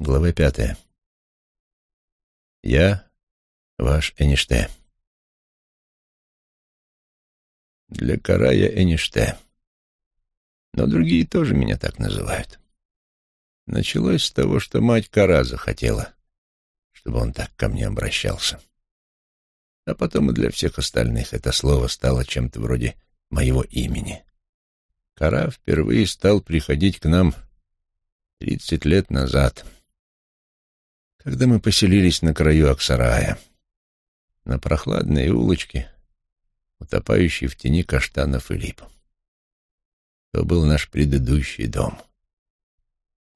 Глава пятая. Я ваш Эниште. Для Кара я Эниште. Но другие тоже меня так называют. Началось с того, что мать Кара захотела, чтобы он так ко мне обращался. А потом и для всех остальных это слово стало чем-то вроде моего имени. Кара впервые стал приходить к нам тридцать лет назад, когда мы поселились на краю Аксарая, на прохладной улочке, утопающей в тени каштанов и лип. То был наш предыдущий дом.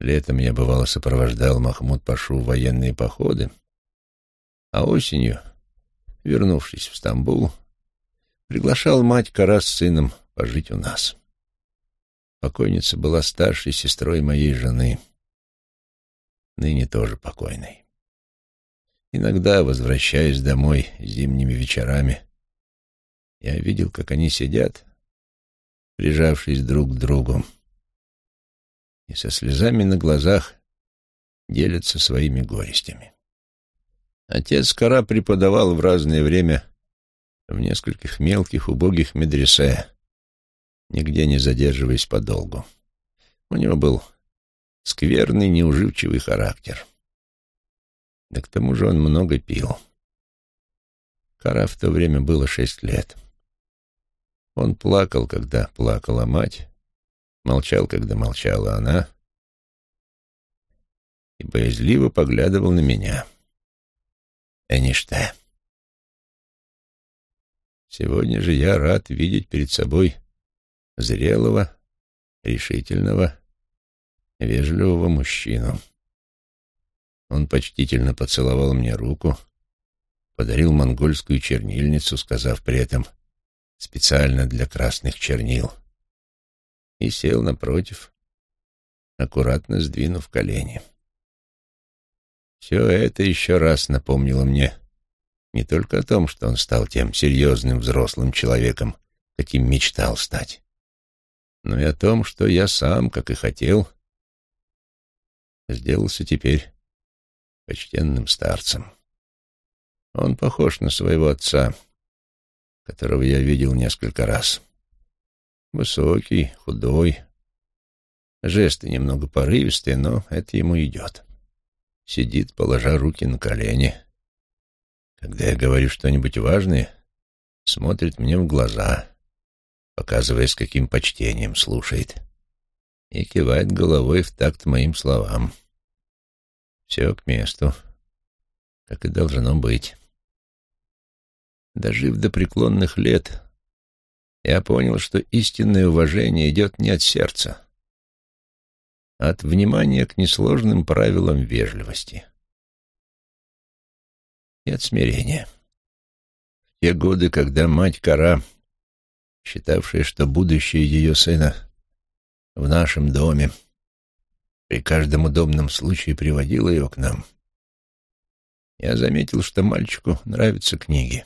Летом я, бывало, сопровождал Махмуд Пашу в военные походы, а осенью, вернувшись в Стамбул, приглашал мать Кара с сыном пожить у нас. Покойница была старшей сестрой моей жены, ныне тоже покойной. Иногда, возвращаясь домой зимними вечерами, я видел, как они сидят, прижавшись друг к другу, и со слезами на глазах делятся своими горестями. Отец Кара преподавал в разное время в нескольких мелких убогих медресе, нигде не задерживаясь подолгу. У него был скверный, неуживчивый характер. Да к тому же он много пил. Кара в то время было шесть лет. Он плакал, когда плакала мать, молчал, когда молчала она, и боязливо поглядывал на меня. Эништейн. Сегодня же я рад видеть перед собой зрелого, решительного, вежливого мужчину. Он почтительно поцеловал мне руку, подарил монгольскую чернильницу, сказав при этом «специально для красных чернил», и сел напротив, аккуратно сдвинув колени. Все это еще раз напомнило мне не только о том, что он стал тем серьезным взрослым человеком, каким мечтал стать, но и о том, что я сам, как и хотел, сделался теперь почтенным старцем. Он похож на своего отца, которого я видел несколько раз. Высокий, худой, жесты немного порывистые, но это ему идет. Сидит, положа руки на колени. Когда я говорю что-нибудь важное, смотрит мне в глаза — показывая, с каким почтением слушает, и кивает головой в такт моим словам. Все к месту, как и должно быть. Дожив до преклонных лет, я понял, что истинное уважение идет не от сердца, а от внимания к несложным правилам вежливости и от смирения. В те годы, когда мать Кара считавшая, что будущее ее сына в нашем доме, при каждом удобном случае приводила его к нам. Я заметил, что мальчику нравятся книги.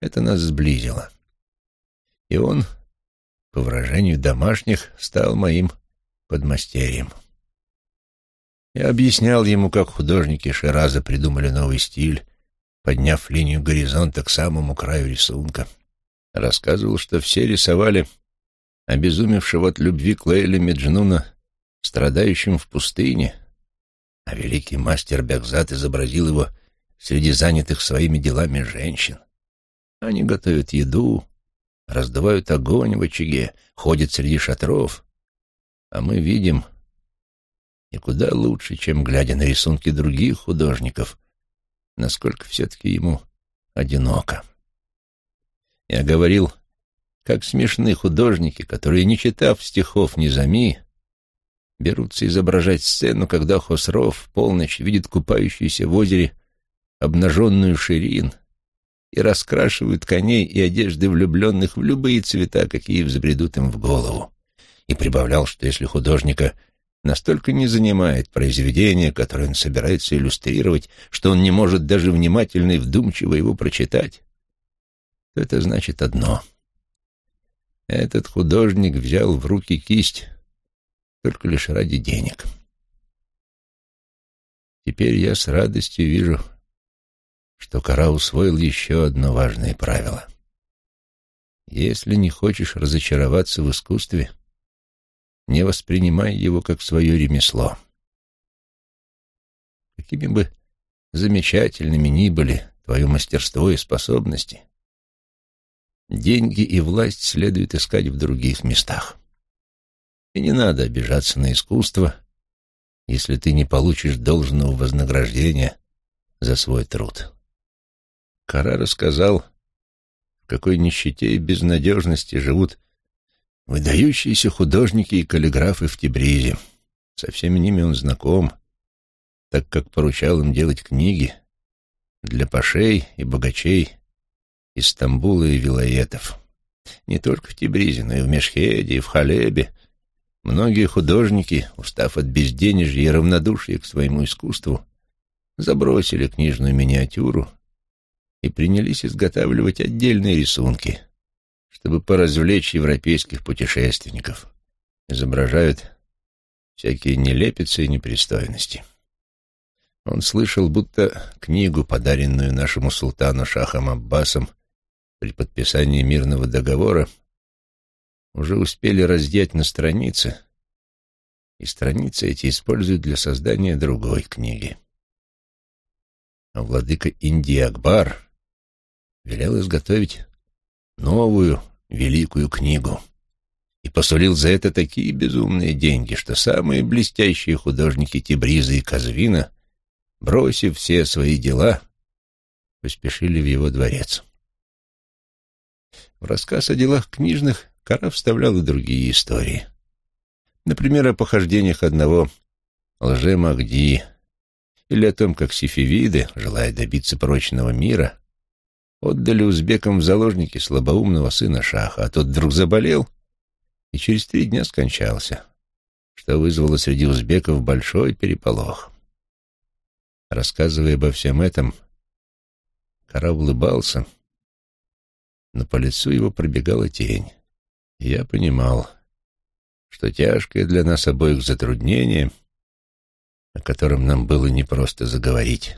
Это нас сблизило. И он, по выражению домашних, стал моим подмастерьем. Я объяснял ему, как художники Шираза придумали новый стиль, подняв линию горизонта к самому краю рисунка — рассказывал, что все рисовали обезумевшего от любви к Лейле Меджнуна, страдающим в пустыне, а великий мастер Бекзат изобразил его среди занятых своими делами женщин. Они готовят еду, раздувают огонь в очаге, ходят среди шатров, а мы видим, и куда лучше, чем глядя на рисунки других художников, насколько все-таки ему одиноко. Я говорил, как смешны художники, которые, не читав стихов Низами, берутся изображать сцену, когда Хосров в полночь видит купающуюся в озере обнаженную Ширин и раскрашивают коней и одежды влюбленных в любые цвета, какие взбредут им в голову. И прибавлял, что если художника настолько не занимает произведение, которое он собирается иллюстрировать, что он не может даже внимательно и вдумчиво его прочитать, то это значит одно. Этот художник взял в руки кисть только лишь ради денег. теперь я с радостью вижу, что Кара усвоил еще одно важное правило. Если не хочешь разочароваться в искусстве, не воспринимай его как свое ремесло. Какими бы замечательными ни были твое мастерство и способности, деньги и власть следует искать в других местах. И не надо обижаться на искусство, если ты не получишь должного вознаграждения за свой труд. Кара рассказал, в какой нищете и безнадежности живут выдающиеся художники и каллиграфы в Тибризе. Со всеми ними он знаком, так как поручал им делать книги для пашей и богачей из Стамбула и Вилаетов. Не только в Тибризе, но и в Мешхеде, и в Халебе. Многие художники, устав от безденежья и равнодушия к своему искусству, забросили книжную миниатюру и принялись изготавливать отдельные рисунки, чтобы поразвлечь европейских путешественников. Изображают всякие нелепицы и непристойности. Он слышал, будто книгу, подаренную нашему султану Шахом Аббасом при подписании мирного договора, уже успели раздеть на страницы, и страницы эти используют для создания другой книги. А владыка Индии Акбар велел изготовить новую великую книгу и посулил за это такие безумные деньги, что самые блестящие художники Тибриза и Казвина бросив все свои дела, поспешили в его дворец. Рассказ о делах книжных Кара вставлял и другие истории. Например, о похождениях одного лже-Махди или о том, как сифивиды, желая добиться прочного мира, отдали узбекам в заложники слабоумного сына Шаха, а тот вдруг заболел и через три дня скончался, что вызвало среди узбеков большой переполох. Рассказывая обо всем этом, Кара улыбался, но по лицу его пробегала тень. Я понимал, что тяжкое для нас обоих затруднение, о котором нам было непросто заговорить,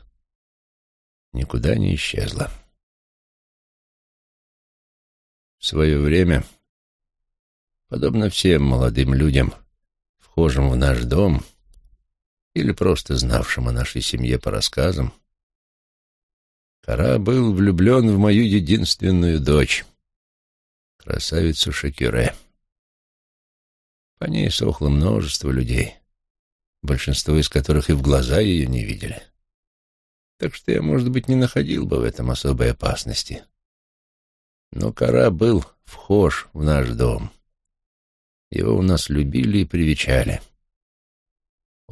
никуда не исчезло. В свое время, подобно всем молодым людям, вхожим в наш дом, или просто знавшим о нашей семье по рассказам, Кара был влюблен в мою единственную дочь, красавицу Шакире. По ней сохло множество людей, большинство из которых и в глаза ее не видели. Так что я, может быть, не находил бы в этом особой опасности. Но Кара был вхож в наш дом. Его у нас любили и привечали. —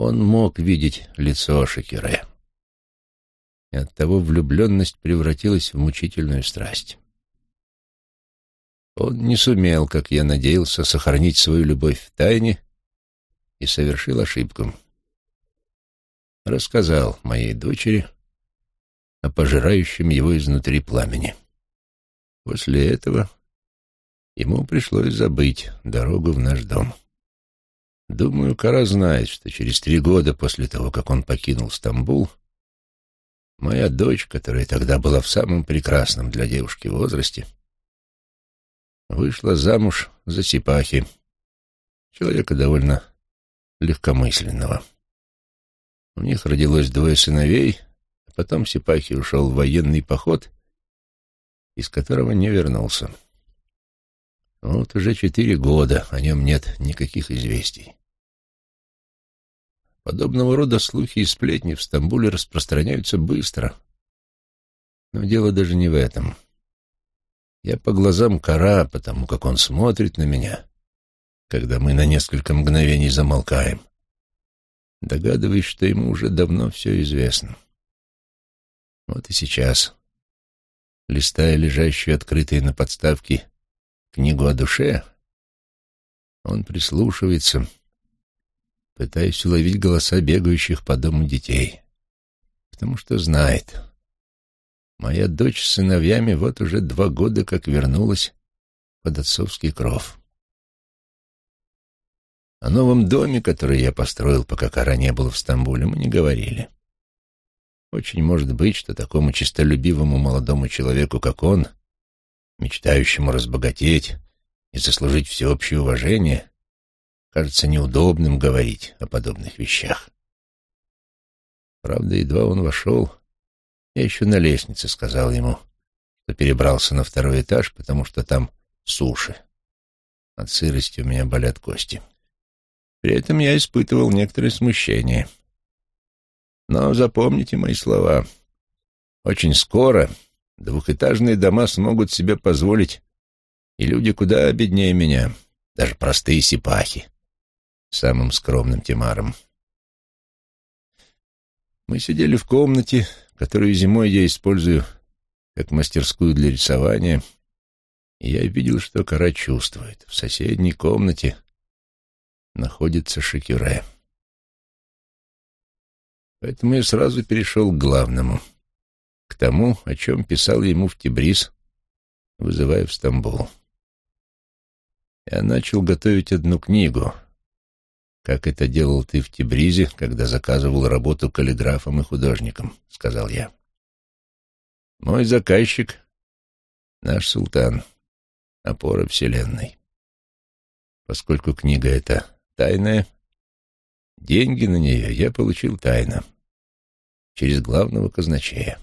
он мог видеть лицо Шакире. И оттого влюбленность превратилась в мучительную страсть. Он не сумел, как я надеялся, сохранить свою любовь в тайне и совершил ошибку. Рассказал моей дочери о пожирающем его изнутри пламени. После этого ему пришлось забыть дорогу в наш дом. Думаю, Кара знает, что через три года после того, как он покинул Стамбул, моя дочь, которая тогда была в самом прекрасном для девушки возрасте, вышла замуж за Сипахи, человека довольно легкомысленного. У них родилось двое сыновей, а потом Сипахи ушел в военный поход, из которого не вернулся. Вот уже четыре года о нем нет никаких известий. Подобного рода слухи и сплетни в Стамбуле распространяются быстро. Но дело даже не в этом. Я по глазам кора, потому как он смотрит на меня, когда мы на несколько мгновений замолкаем. Догадываюсь, что ему уже давно все известно. Вот и сейчас, листая лежащую открытой на подставке книгу о душе, он прислушивается — пытаясь уловить голоса бегающих по дому детей. Потому что знает. Моя дочь с сыновьями вот уже два года как вернулась под отцовский кров. О новом доме, который я построил, пока Кара не был в Стамбуле, мы не говорили. Очень может быть, что такому честолюбивому молодому человеку, как он, мечтающему разбогатеть и заслужить всеобщее уважение, кажется неудобным говорить о подобных вещах. Правда, едва он вошел, я еще на лестнице сказал ему, что перебрался на второй этаж, потому что там суши. От сырости у меня болят кости. При этом я испытывал некоторое смущение. Но запомните мои слова. Очень скоро двухэтажные дома смогут себе позволить и люди куда беднее меня, даже простые сипахи, самым скромным Тимаром. Мы сидели в комнате, которую зимой я использую как мастерскую для рисования, и я видел, что кора чувствует. В соседней комнате находится Шекюре. Поэтому я сразу перешел к главному, к тому, о чем писал ему в Тибрис, вызывая в Стамбул. Я начал готовить одну книгу, как это делал ты в Тибризе, когда заказывал работу каллиграфом и художником, — сказал я. Мой заказчик — наш султан, опора вселенной. Поскольку книга эта тайная, деньги на нее я получил тайно, через главного казначея.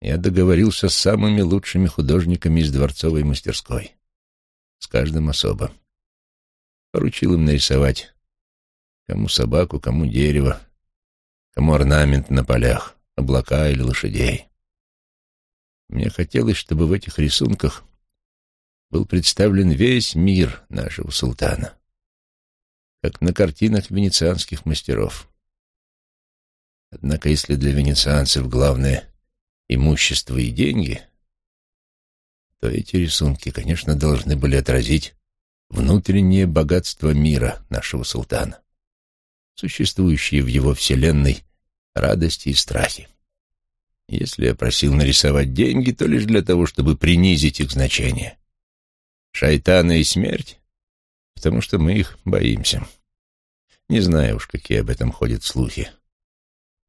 Я договорился с самыми лучшими художниками из дворцовой мастерской, с каждым особо. Поручил им нарисовать кому собаку, кому дерево, кому орнамент на полях, облака или лошадей. Мне хотелось, чтобы в этих рисунках был представлен весь мир нашего султана как на картинах венецианских мастеров. Однако если для венецианцев главное — имущество и деньги, то эти рисунки, конечно, должны были отразить внутреннее богатство мира нашего султана, существующие в его вселенной радости и страхи. Если я просил нарисовать деньги, то лишь для того, чтобы принизить их значение. Шайтана и смерть потому что мы их боимся. Не знаю уж, какие об этом ходят слухи.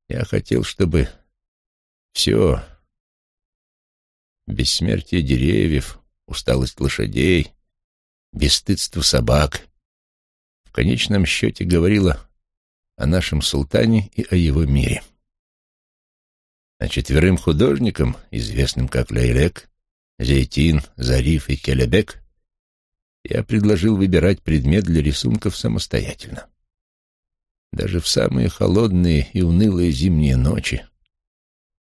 Я хотел, чтобы все, бессмертие деревьев, усталость лошадей, бесстыдство собак, в конечном счете говорило о нашем султане и о его мире. А четверым художникам, известным как Лейлек, Зейтин, Зариф и Келебек, я предложил выбирать предмет для рисунков самостоятельно. Даже в самые холодные и унылые зимние ночи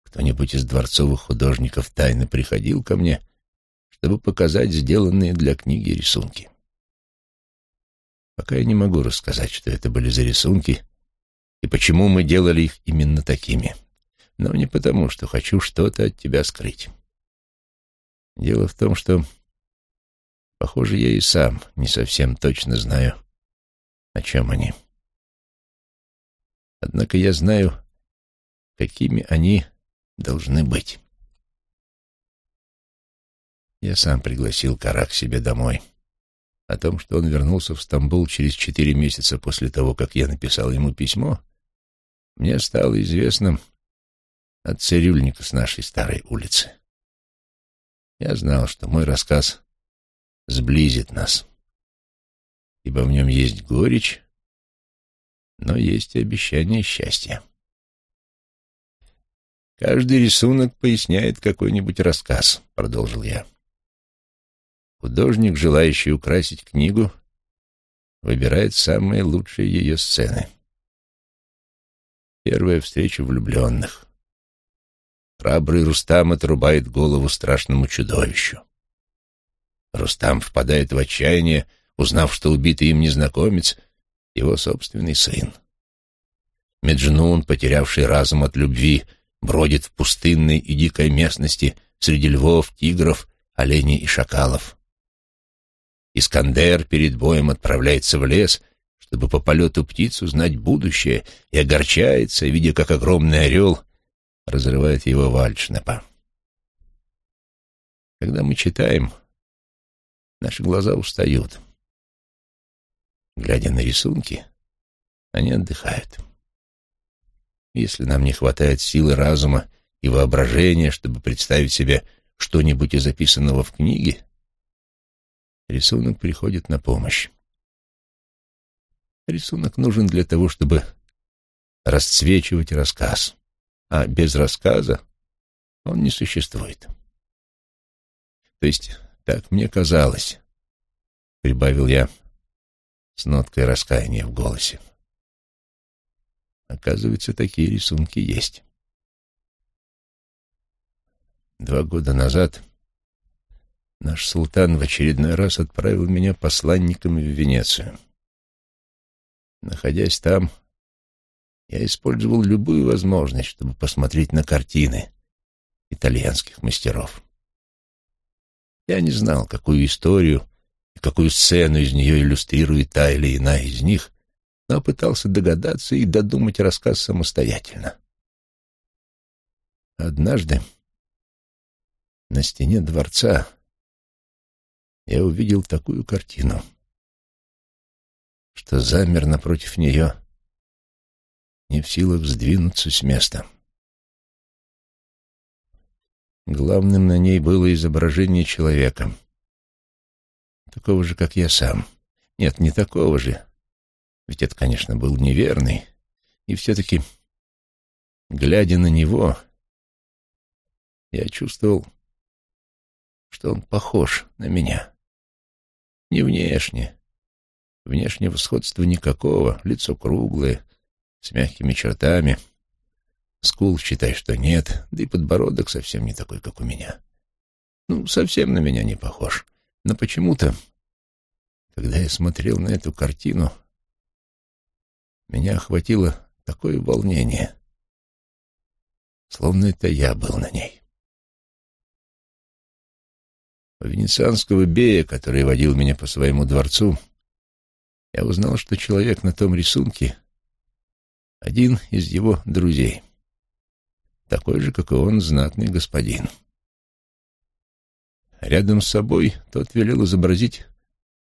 кто-нибудь из дворцовых художников тайно приходил ко мне, чтобы показать сделанные для книги рисунки. Пока я не могу рассказать, что это были за рисунки и почему мы делали их именно такими. Но не потому, что хочу что-то от тебя скрыть. Дело в том, что Похоже, я и сам не совсем точно знаю, о чем они. Однако я знаю, какими они должны быть. Я сам пригласил Кара к себе домой. О том, что он вернулся в Стамбул через четыре месяца после того, как я написал ему письмо, мне стало известно от цирюльника с нашей старой улицы. Я знал, что мой рассказ сблизит нас, ибо в нем есть горечь, но есть и обещание счастья. «Каждый рисунок поясняет какой-нибудь рассказ», — продолжил я. Художник, желающий украсить книгу, выбирает самые лучшие ее сцены. Первая встреча влюбленных. Храбрый Рустам отрубает голову страшному чудовищу. Рустам впадает в отчаяние, узнав, что убитый им незнакомец — его собственный сын. Меджнун, потерявший разум от любви, бродит в пустынной и дикой местности среди львов, тигров, оленей и шакалов. Искандер перед боем отправляется в лес, чтобы по полету птиц узнать будущее, и огорчается, видя, как огромный орел разрывает его вальшнепа. Когда мы читаем, Наши глаза устают. Глядя на рисунки, они отдыхают. Если нам не хватает силы разума и воображения, чтобы представить себе что-нибудь из записанного в книге, рисунок приходит на помощь. Рисунок нужен для того, чтобы расцвечивать рассказ, а без рассказа он не существует. То есть, так мне казалось, — прибавил я с ноткой раскаяния в голосе. Оказывается, такие рисунки есть. Два года назад наш султан в очередной раз отправил меня посланником в Венецию. Находясь там, я использовал любую возможность, чтобы посмотреть на картины итальянских мастеров. Я не знал, какую историю и какую сцену из нее иллюстрирует та или иная из них, но пытался догадаться и додумать рассказ самостоятельно. Однажды на стене дворца я увидел такую картину, что замер напротив нее, не в силах сдвинуться с места. Главным на ней было изображение человека, такого же, как я сам. Нет, не такого же, ведь это, конечно, был неверный, и все-таки, глядя на него, я чувствовал, что он похож на меня. Не внешне. Внешнего сходства никакого, лицо круглое, с мягкими чертами — Скул, считай, что нет, да и подбородок совсем не такой, как у меня. Ну, совсем на меня не похож. Но почему-то, когда я смотрел на эту картину, меня охватило такое волнение, словно это я был на ней. Венецианского бея, который водил меня по своему дворцу, я узнал, что человек на том рисунке — один из его друзей такой же, как и он, знатный господин. Рядом с собой тот велел изобразить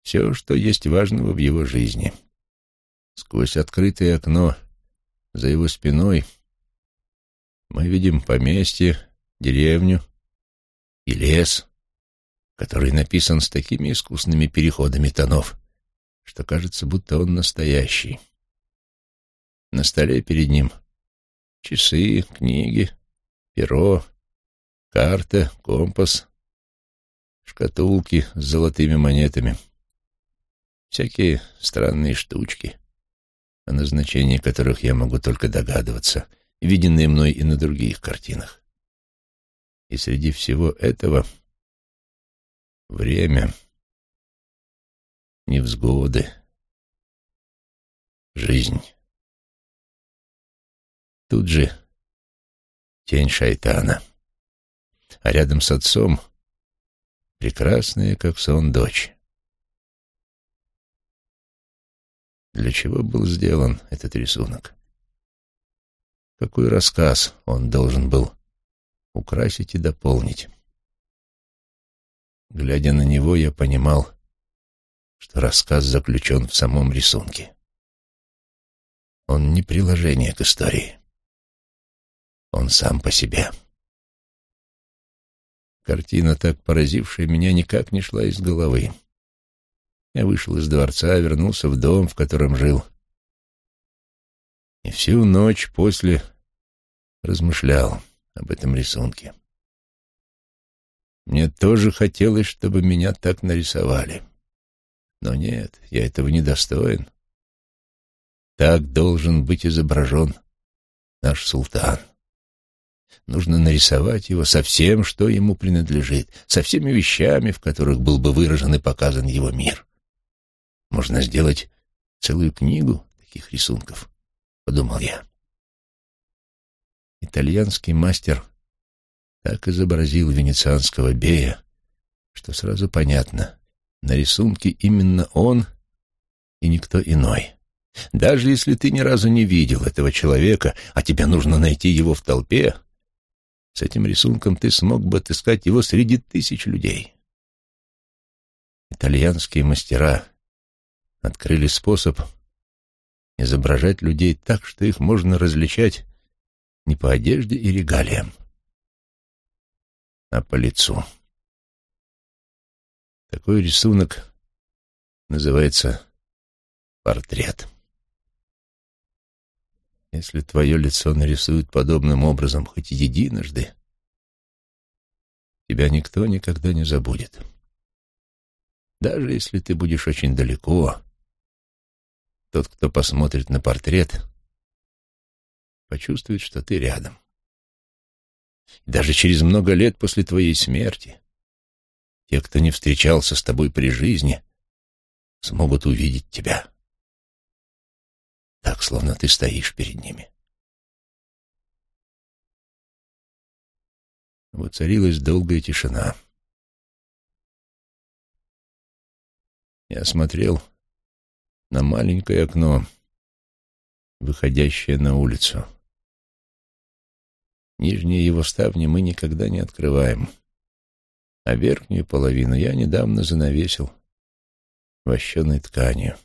все, что есть важного в его жизни. Сквозь открытое окно за его спиной мы видим поместье, деревню и лес, который написан с такими искусными переходами тонов, что кажется, будто он настоящий. На столе перед ним Часы, книги, перо, карта, компас, шкатулки с золотыми монетами. Всякие странные штучки, о назначении которых я могу только догадываться, виденные мной и на других картинах. И среди всего этого время, невзгоды, жизнь. Тут же тень шайтана. А рядом с отцом прекрасная, как сон, дочь. Для чего был сделан этот рисунок? Какой рассказ он должен был украсить и дополнить? Глядя на него, я понимал, что рассказ заключен в самом рисунке. Он не приложение к истории. Он сам по себе. Картина, так поразившая меня, никак не шла из головы. Я вышел из дворца, вернулся в дом, в котором жил. И всю ночь после размышлял об этом рисунке. Мне тоже хотелось, чтобы меня так нарисовали. Но нет, я этого не достоин. Так должен быть изображен наш султан. Нужно нарисовать его со всем, что ему принадлежит, со всеми вещами, в которых был бы выражен и показан его мир. Можно сделать целую книгу таких рисунков, — подумал я. Итальянский мастер так изобразил венецианского бея, что сразу понятно, на рисунке именно он и никто иной. Даже если ты ни разу не видел этого человека, а тебе нужно найти его в толпе, с этим рисунком ты смог бы отыскать его среди тысяч людей. Итальянские мастера открыли способ изображать людей так, что их можно различать не по одежде и регалиям, а по лицу. Такой рисунок называется портрет. Если твое лицо нарисуют подобным образом хоть единожды, тебя никто никогда не забудет. Даже если ты будешь очень далеко, тот, кто посмотрит на портрет, почувствует, что ты рядом. Даже через много лет после твоей смерти те, кто не встречался с тобой при жизни, смогут увидеть тебя так, словно ты стоишь перед ними. Воцарилась долгая тишина. Я смотрел на маленькое окно, выходящее на улицу. Нижние его ставни мы никогда не открываем, а верхнюю половину я недавно занавесил вощеной тканью.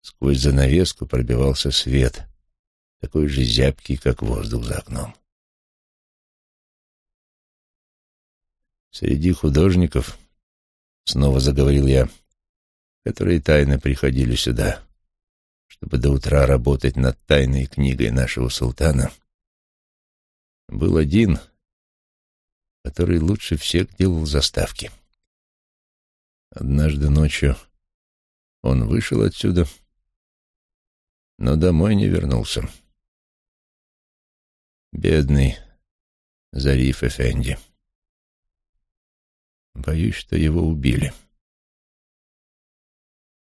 Сквозь занавеску пробивался свет, такой же зябкий, как воздух за окном. Среди художников, снова заговорил я, которые тайно приходили сюда, чтобы до утра работать над тайной книгой нашего султана, был один, который лучше всех делал заставки. Однажды ночью он вышел отсюда — но домой не вернулся. Бедный Зариф Эфенди. Боюсь, что его убили.